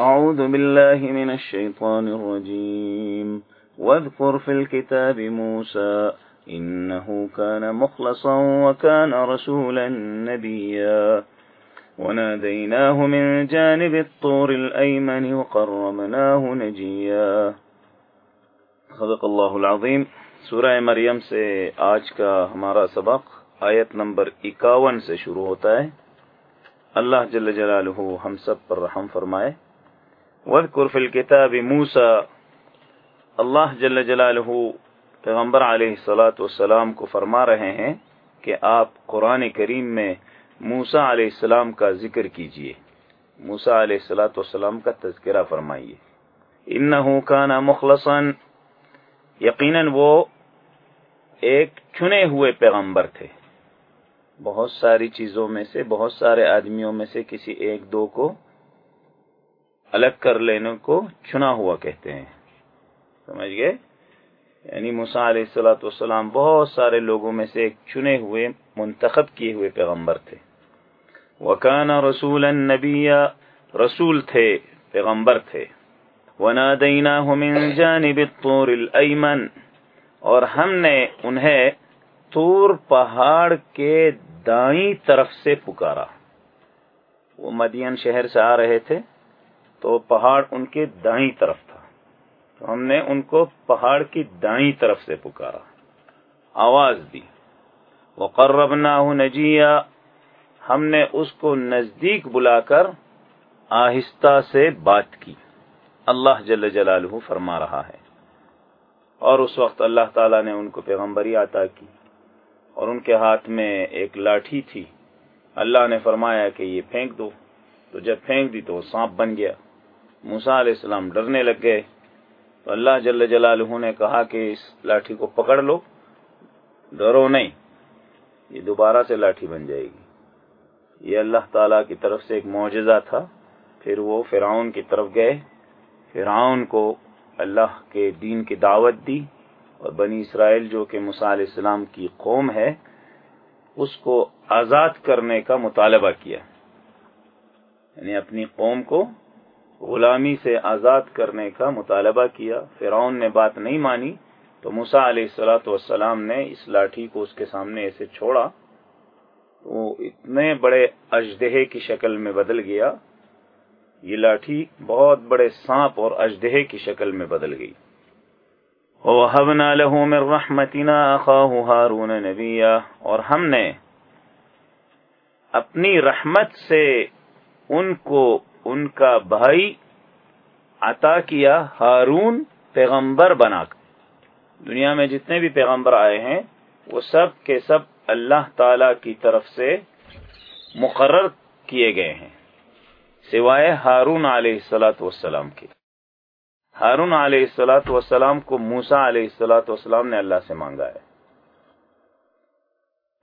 أعوذ بالله من الشيطان الرجيم. واذكر في الكتاب موسى إنه كان مخلصا وكان رسولا نبيا. وناديناه من جانب الطور الأيمن وقربناه نجيا. صدق اللہ العظیم. سورہ مریم سے آج کا ہمارا سبق آیت نمبر اکاون سے شروع ہوتا ہے. اللہ جل جلالہ ہم سب پر رحم فرمائے. وذکر فی الكتاب موسا اللہ جل جلالہ پیغمبر علیہ السلاۃ والسلام کو فرما رہے ہیں کہ آپ قرآن کریم میں موسا علیہ السلام کا ذکر کیجیے۔ موسا علیہ السلاۃ والسلام کا تذکرہ فرمائیے۔ انہو الگ کر لینے کو چنا ہوا کہتے ہیں۔ سمجھ گئے؟ یعنی مسا علیہ السلاۃ والسلام بہت سارے لوگوں میں سے ایک چنے ہوئے، منتخب کیے ہوئے پیغمبر تھے۔ وکان رسول نبی رسول تھے، پیغمبر تھے۔ وَنَادَيْنَاهُ مِن جَانِبِ الطُّورِ الْأَيْمَنِ، اور ہم نے انہیں تور پہاڑ کے دائیں طرف سے پکارا۔ وہ مدین شہر سے آ رہے تھے۔ تو پہاڑ ان کے دائیں طرف تھا۔ تو ہم نے ان کو پہاڑ کی دائیں طرف سے پکارا۔ آواز دی۔ وہ نجیا ہم نے اس کو نزدیک بلا کر آہستہ سے بات کی۔ اللہ جل جلالہ فرما رہا ہے۔ اور اس وقت اللہ تعالیٰ نے ان کو پیغمبری عطا کی۔ اور ان کے ہاتھ میں ایک لاٹھی تھی۔ اللہ نے فرمایا کہ یہ پھینک دو۔ تو جب پھینک دی تو وہ سانپ بن گیا۔ موسا علیہ السلام ڈرنے لگ گئے تو اللہ جل جلالہ نے کہا کہ اس لاٹھی کو پکڑ لو۔ ڈرو نہیں، یہ دوبارہ سے لاٹھی بن جائے گی۔ یہ اللہ تعالی کی طرف سے ایک معجزہ تھا۔ پھر وہ فرعون کی طرف گئے۔ فرعون کو اللہ کے دین کی دعوت دی اور بنی اسرائیل جو کہ موسیٰ علیہ السلام کی قوم ہے، اس کو آزاد کرنے کا مطالبہ کیا۔ یعنی اپنی قوم کو غلامی سے آزاد کرنے کا مطالبہ کیا۔ فرعون نے بات نہیں مانی تو موسا علیہ السلاۃ والسلام نے اس لاٹھی کو اس کے سامنے ایسے چھوڑا۔ وہ اتنے بڑے اجدہے کی شکل میں بدل گیا۔ یہ لاٹھی بہت بڑے سانپ اور اجدہے کی شکل میں بدل گئی۔ وَوَهَبْنَا لَهُ مِن رَحْمَتِنَا أَخَاهُ هَارُونَ نَبِيًّا۔ اور ہم نے اپنی رحمت سے ان کو ان کا بھائی عطا کیا ہارون پیغمبر بنا کر۔ دنیا میں جتنے بھی پیغمبر آئے ہیں، وہ سب کے سب اللہ تعالی کی طرف سے مقرر کیے گئے ہیں، سوائے ہارون علیہ السلاۃ والسلام کے۔ ہارون علیہ السلاۃ والسلام کو موسا علیہ السلاۃ والسلام نے اللہ سے مانگا ہے۔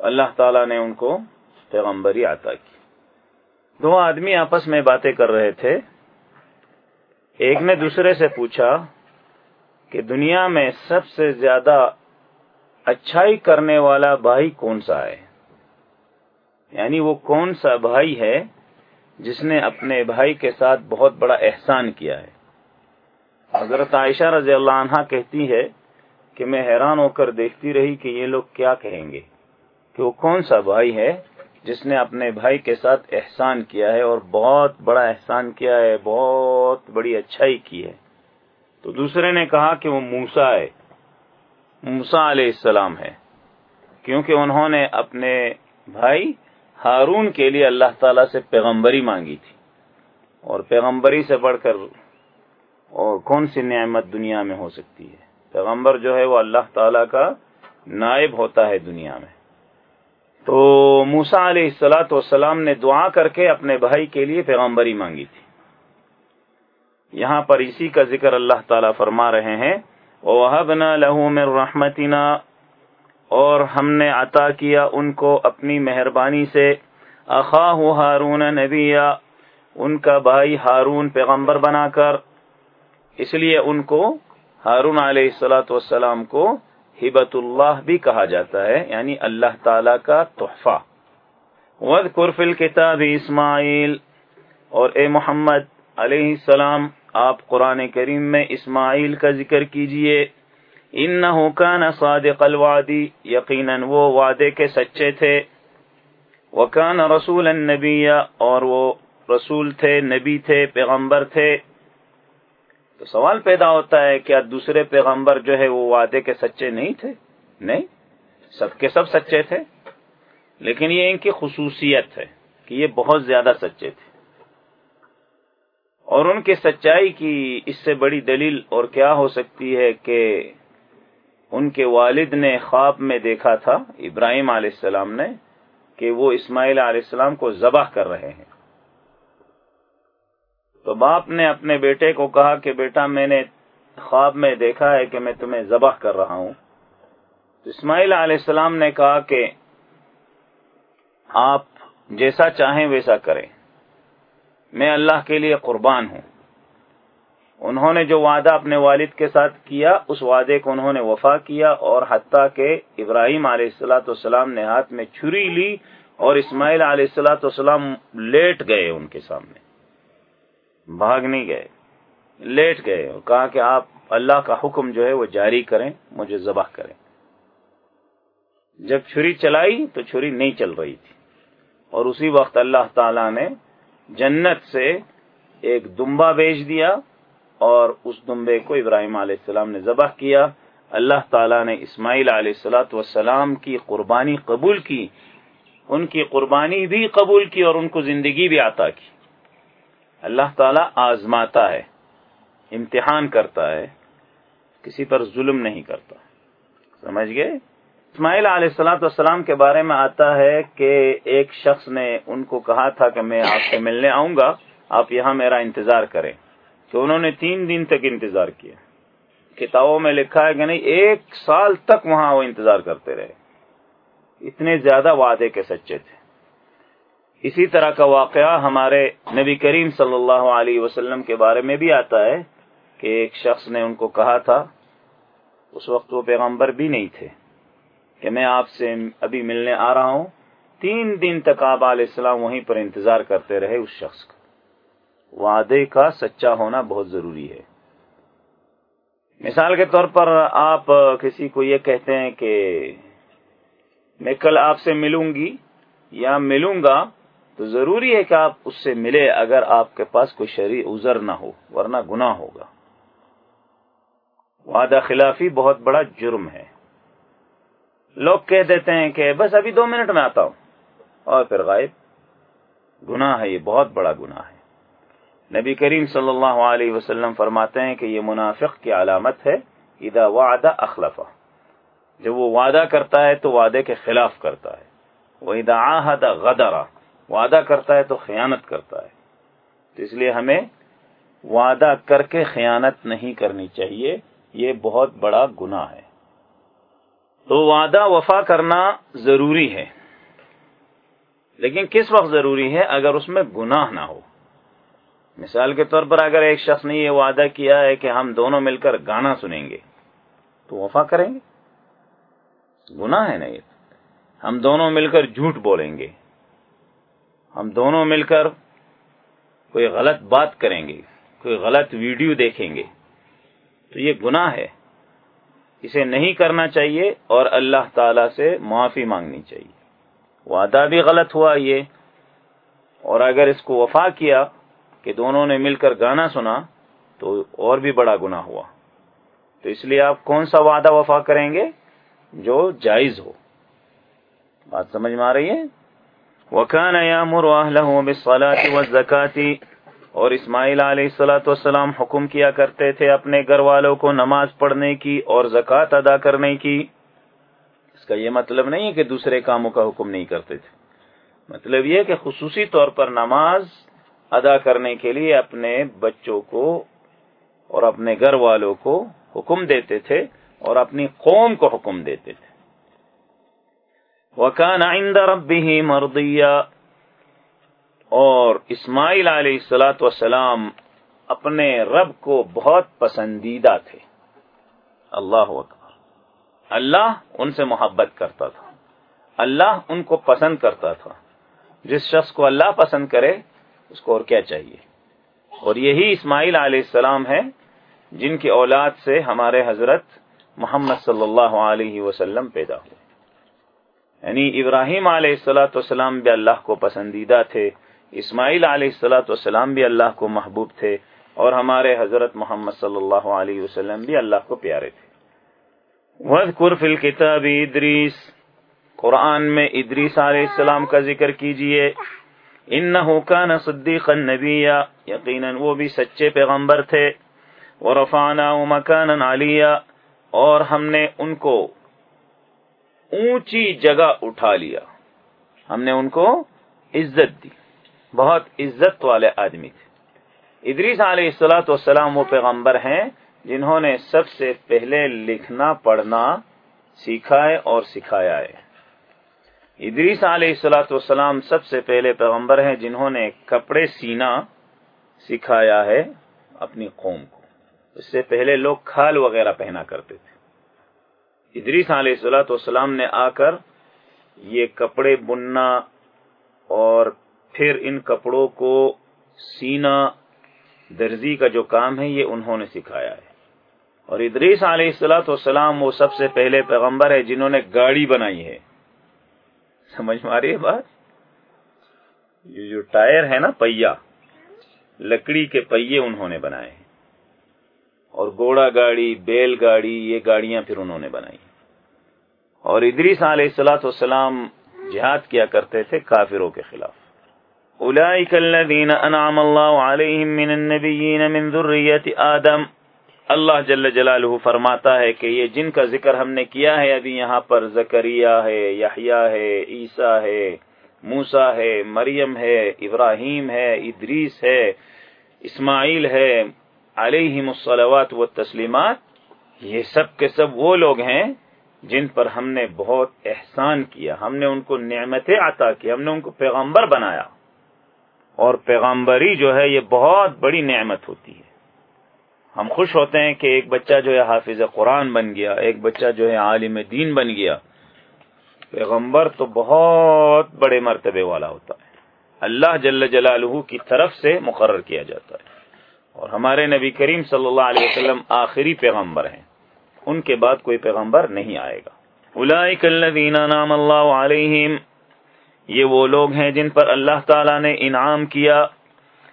اللہ تعالی نے ان کو پیغمبری عطا کی۔ دو آدمی آپس میں باتیں کر رہے تھے۔ ایک نے دوسرے سے پوچھا کہ دنیا میں سب سے زیادہ اچھائی کرنے والا بھائی کون سا ہے؟ یعنی وہ کون سا بھائی ہے جس نے اپنے بھائی کے ساتھ بہت بڑا احسان کیا ہے؟ حضرت عائشہ رضی اللہ عنہ کہتی ہے کہ میں حیران ہو کر دیکھتی رہی کہ یہ لوگ کیا کہیں گے کہ وہ کون سا بھائی ہے جس نے اپنے بھائی کے ساتھ احسان کیا ہے اور بہت بڑا احسان کیا ہے، بہت بڑی اچھائی کی ہے۔ تو دوسرے نے کہا کہ وہ موسا ہے۔ موسا علیہ السلام ہے۔ کیونکہ انہوں نے اپنے بھائی ہارون کے لیے اللہ تعالی سے پیغمبری مانگی تھی۔ اور پیغمبری سے بڑھ کر اور کون سی نعمت دنیا میں ہو سکتی ہے؟ پیغمبر جو ہے وہ اللہ تعالی کا نائب ہوتا ہے دنیا میں۔ تو موسا علیہ السلاۃ والسلام نے دعا کر کے اپنے بھائی کے لیے پیغمبری مانگی تھی۔ یہاں پر اسی کا ذکر اللہ تعالیٰ فرما رہے ہیں۔ وَوَهَبْنَا لَهُ مِن رَحْمَتِنَا اور ہم نے عطا کیا ان کو اپنی مہربانی سے۔ اخاہ ہارون نبیا، ان کا بھائی ہارون پیغمبر بنا کر۔ اس لیے ان کو ہارون علیہ السلاۃ والسلام کو ہبت اللہ بھی کہا جاتا ہے یعنی اللہ تعالی کا تحفہ۔ ود قرفل کتاب اسماعیل۔ اور اے محمد علیہ السلام، آپ قرآن کریم میں اسماعیل کا ذکر کیجیے۔ ان کا صادق الوادی یقیناً وہ وعدے کے سچے تھے۔ وکان رسول النبی اور وہ رسول تھے، نبی تھے، پیغمبر تھے۔ تو سوال پیدا ہوتا ہے کیا دوسرے پیغمبر جو ہے وہ وعدے کے سچے نہیں تھے؟ نہیں، سب کے سب سچے تھے۔ لیکن یہ ان کی خصوصیت ہے کہ یہ بہت زیادہ سچے تھے۔ اور ان کی سچائی کی اس سے بڑی دلیل اور کیا ہو سکتی ہے کہ ان کے والد نے خواب میں دیکھا تھا، ابراہیم علیہ السلام نے، کہ وہ اسماعیل علیہ السلام کو ذبح کر رہے ہیں۔ تو باپ نے اپنے بیٹے کو کہا کہ بیٹا میں نے خواب میں دیکھا ہے کہ میں تمہیں ذبح کر رہا ہوں۔ اسماعیل علیہ السلام نے کہا کہ آپ جیسا چاہیں ویسا کریں۔ میں اللہ کے لیے قربان ہوں۔ انہوں نے جو وعدہ اپنے والد کے ساتھ کیا، اس وعدے کو انہوں نے وفا کیا اور حتیٰ کہ ابراہیم علیہ السلاۃ والسلام نے ہاتھ میں چھری لی اور اسماعیل علیہ السلاۃ والسلام لیٹ گئے ان کے سامنے۔ بھاگ نہیں گئے، لیٹ گئے اور کہا کہ آپ اللہ کا حکم جو ہے وہ جاری کریں، مجھے ذبح کریں۔ جب چھری چلائی تو چھری نہیں چل رہی تھی۔ اور اسی وقت اللہ تعالی نے جنت سے ایک دمبا بیچ دیا اور اس دمبے کو ابراہیم علیہ السلام نے ذبح کیا۔ اللہ تعالیٰ نے اسماعیل علیہ السلاۃ والسلام کی قربانی قبول کی۔ ان کی قربانی بھی قبول کی اور ان کو زندگی بھی عطا کی۔ اللہ تعالیٰ آزماتا ہے، امتحان کرتا ہے، کسی پر ظلم نہیں کرتا۔ سمجھ گئے؟ اسماعیل علیہ السلاۃ والسلام کے بارے میں آتا ہے کہ ایک شخص نے ان کو کہا تھا کہ میں آپ سے ملنے آؤں گا، آپ یہاں میرا انتظار کریں۔ تو انہوں نے تین دن تک انتظار کیا۔ کتابوں میں لکھا ہے کہ نہیں، ایک سال تک وہاں وہ انتظار کرتے رہے۔ اتنے زیادہ وعدے کے سچے تھے۔ اسی طرح کا واقعہ ہمارے نبی کریم صلی اللہ علیہ وسلم کے بارے میں بھی آتا ہے کہ ایک شخص نے ان کو کہا تھا، اس وقت وہ پیغمبر بھی نہیں تھے۔ کہ میں آپ سے ابھی ملنے آ رہا ہوں، تین دن تک آپ علیہ السلام وہیں پر انتظار کرتے رہے اس شخص کا۔ وعدے کا سچا ہونا بہت ضروری ہے۔ مثال کے طور پر آپ کسی کو یہ کہتے ہیں کہ میں کل آپ سے ملوں گی یا ملوں گا تو ضروری ہے کہ آپ اس سے ملے اگر آپ کے پاس کوئی شرع ازر نہ ہو، ورنہ گناہ ہوگا۔ وعدہ خلافی بہت بڑا جرم ہے۔ لوگ کہہ دیتے ہیں کہ بس ابھی دو منٹ میں آتا ہوں۔ اور پھر غائب۔ گناہ ہے، یہ بہت بڑا گناہ ہے۔ نبی کریم صلی اللہ علیہ وسلم فرماتے ہیں کہ یہ منافق کی علامت ہے۔ ادا وعدہ اخلفا جب وہ وعدہ کرتا ہے تو وعدے کے خلاف کرتا ہے۔ وہ ادا آحد غدرا وعدہ کرتا ہے تو خیانت کرتا ہے۔ تو اس لیے ہمیں وعدہ کر کے خیانت نہیں کرنی چاہیے۔ یہ بہت بڑا گناہ ہے۔ تو وعدہ وفا کرنا ضروری ہے۔ لیکن کس وقت ضروری ہے؟ اگر اس میں گناہ نہ ہو۔ مثال کے طور پر اگر ایک شخص نے یہ وعدہ کیا ہے کہ ہم دونوں مل کر گانا سنیں گے، تو وفا کریں گے۔ گناہ ہے نا یہ۔ ہم دونوں مل کر جھوٹ بولیں گے۔ ہم دونوں مل کر کوئی غلط بات کریں گے، کوئی غلط ویڈیو دیکھیں گے۔ تو یہ گناہ ہے۔ اسے نہیں کرنا چاہیے اور اللہ تعالی سے معافی مانگنی چاہیے۔ وعدہ بھی غلط ہوا یہ۔ اور اگر اس کو وفا کیا کہ دونوں نے مل کر گانا سنا، تو اور بھی بڑا گنا ہوا۔ تو اس لیے آپ کون سا وعدہ وفا کریں گے؟ جو جائز ہو۔ بات سمجھ میں آ رہی ہے؟ وکان زکاتی اور اسماعیل علیہ السلاۃ والسلام حکم کیا کرتے تھے اپنے گھر والوں کو نماز پڑھنے کی اور زکوٰۃ ادا کرنے کی۔ اس کا یہ مطلب نہیں ہے کہ دوسرے کاموں کا حکم نہیں کرتے تھے۔ مطلب یہ کہ خصوصی طور پر نماز ادا کرنے کے لیے اپنے بچوں کو اور اپنے گھر والوں کو حکم دیتے تھے اور اپنی قوم کو حکم دیتے تھے۔ وکان آئندہ ربی مردیا اور اسماعیل علیہ السلاۃ وسلام اپنے رب کو بہت پسندیدہ تھے۔ اللہ اکبر۔ اللہ ان سے محبت کرتا تھا۔ اللہ ان کو پسند کرتا تھا۔ جس شخص کو اللہ پسند کرے، اس کو اور کیا چاہیے؟ اور یہی اسماعیل علیہ السلام ہے جن کی اولاد سے ہمارے حضرت محمد صلی اللہ علیہ وسلم پیدا ہوئے۔ یعنی ابراہیم علیہ السلاۃ والسلام بھی اللہ کو پسندیدہ تھے، اسماعیل علیہ السلاۃ والسلام بھی اللہ کو محبوب تھے، اور ہمارے حضرت محمد صلی اللہ علیہ وسلم بھی اللہ کو پیارے تھے۔ فی الکتاب ادریس، قرآن میں ادریس علیہ السلام کا ذکر کیجیے۔ انہو کان صدیقا نبیا، یقینا وہ بھی سچے پیغمبر تھے۔ ورفعنا مکانا علیہ، اور ہم نے ان کو اونچی جگہ اٹھا لیا۔ ہم نے ان کو عزت دی۔ بہت عزت والے آدمی تھے۔ ادریس علیہ السلاۃ والسلام وہ پیغمبر ہیں جنہوں نے سب سے پہلے لکھنا، پڑھنا سیکھا ہے اور سکھایا ہے۔ ادریس علیہ السلاۃ والسلام سب سے پہلے پیغمبر ہیں جنہوں نے کپڑے سینا سکھایا ہے اپنی قوم کو۔ اس سے پہلے لوگ کھال وغیرہ پہنا کرتے تھے۔ ادریس علیہ السلاۃ والسلام نے آ کر یہ کپڑے بننا اور پھر ان کپڑوں کو سینا، درزی کا جو کام ہے، یہ انہوں نے سکھایا ہے۔ اور ادریس علیہ السلاۃ والسلام وہ سب سے پہلے پیغمبر ہے جنہوں نے گاڑی بنائی ہے۔ سمجھ ماری بات؟ یہ جو ٹائر ہے نا پہیا لکڑی کے پہیے انہوں نے بنائے ہیں۔ اور گوڑا گاڑی، بیل گاڑی، یہ گاڑیاں پھر انہوں نے بنائی۔ اور ادریس علیہ السلاۃ والسلام جہاد کیا کرتے تھے کافروں کے خلاف۔ اولئک الذین انعم اللہ علیہم من النبیین من ذریت آدم۔ اللہ جل جلالہ فرماتا ہے کہ یہ جن کا ذکر ہم نے کیا ہے ابھی یہاں پر زکریہ ہے، یحییٰ ہے، عیسیٰ ہے موسا ہے، مریم ہے، ابراہیم ہے، ادریس ہے، اسماعیل ہے علیہم الصلوات و تسلیمات یہ سب کے سب وہ لوگ ہیں جن پر ہم نے بہت احسان کیا، ہم نے ان کو نعمتیں عطا کی، ہم نے ان کو پیغمبر بنایا۔ اور پیغمبری جو ہے، یہ بہت بڑی نعمت ہوتی ہے۔ ہم خوش ہوتے ہیں کہ ایک بچہ جو ہے حافظ قرآن بن گیا، ایک بچہ جو ہے عالم دین بن گیا۔ پیغمبر تو بہت بڑے مرتبے والا ہوتا ہے۔ اللہ جل جلالہ کی طرف سے مقرر کیا جاتا ہے۔ اور ہمارے نبی کریم صلی اللہ علیہ وسلم آخری پیغمبر ہیں۔ ان کے بعد کوئی پیغمبر نہیں آئے گا۔ الذین نام اللہ علیہم، یہ وہ لوگ ہیں جن پر اللہ تعالیٰ نے انعام کیا۔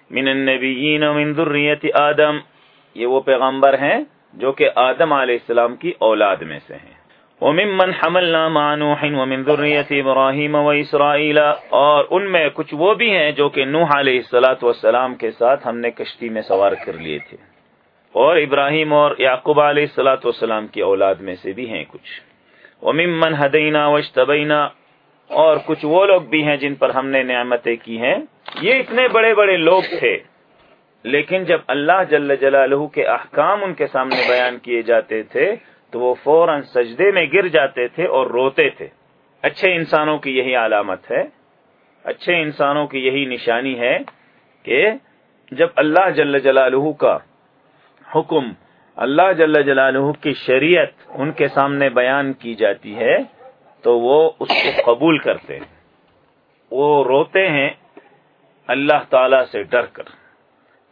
من النبیین من ذریت آدم، یہ وہ پیغمبر ہیں جو کہ آدم علیہ السلام کی اولاد میں سے ہیں۔ وممن حملنا مع نوح ومن ذریت ابراہیم و اسرائیل اور ان میں کچھ وہ بھی ہیں جو کہ نوح علیہ السلاۃ والسلام کے ساتھ ہم نے کشتی میں سوار کر لیے تھے۔ اور ابراہیم اور یعقوب علیہ السلاۃ والسلام کی اولاد میں سے بھی ہیں کچھ۔ وممن ہدینا وشتبینا اور کچھ وہ لوگ بھی ہیں جن پر ہم نے نعمتیں کی ہیں۔ یہ اتنے بڑے بڑے لوگ تھے، لیکن جب اللہ جل جلالہ کے احکام ان کے سامنے بیان کیے جاتے تھے تو وہ فوراً سجدے میں گر جاتے تھے اور روتے تھے۔ اچھے انسانوں کی یہی علامت ہے۔ اچھے انسانوں کی یہی نشانی ہے کہ جب اللہ جل جلالہ کا حکم، اللہ جل جلالہ کی شریعت ان کے سامنے بیان کی جاتی ہے، تو وہ اس کو قبول کرتے ہیں۔ وہ روتے ہیں اللہ تعالی سے ڈر کر۔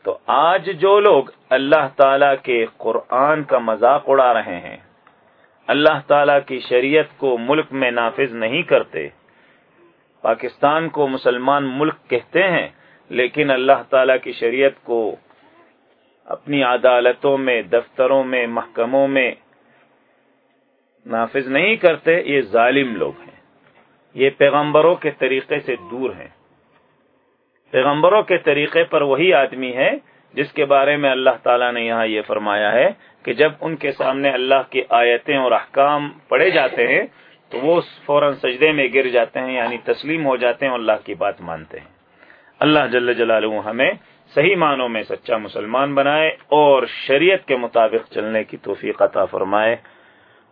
تو آج جو لوگ اللہ تعالی کے قرآن کا مذاق اڑا رہے ہیں اللہ تعالی کی شریعت کو ملک میں نافذ نہیں کرتے۔ پاکستان کو مسلمان ملک کہتے ہیں، لیکن اللہ تعالی کی شریعت کو اپنی عدالتوں میں، دفتروں میں، محکموں میں نافذ نہیں کرتے۔ یہ ظالم لوگ ہیں۔ یہ پیغمبروں کے طریقے سے دور ہیں۔ پیغمبروں کے طریقے پر وہی آدمی ہے جس کے بارے میں اللہ تعالیٰ نے یہاں یہ فرمایا ہے کہ جب ان کے سامنے اللہ کی آیتیں اور احکام پڑے جاتے ہیں، تو وہ فوراً سجدے میں گر جاتے ہیں یعنی تسلیم ہو جاتے ہیں اور اللہ کی بات مانتے ہیں۔ اللہ جل جلالہ ہمیں صحیح معنوں میں سچا مسلمان بنائے اور شریعت کے مطابق چلنے کی توفیق عطا فرمائے۔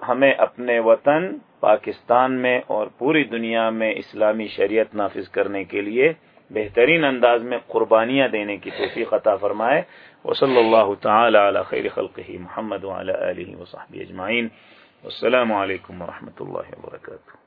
ہمیں اپنے وطن پاکستان میں اور پوری دنیا میں اسلامی شریعت نافذ کرنے کے لیے بہترین انداز میں قربانیاں دینے کی توفیق عطا فرمائے۔ وصلی اللہ تعالی علی خیر خلقہ محمد وعلی آلہ وصحبہ اجمعین۔ السلام علیکم ورحمۃ اللہ وبرکاتہ۔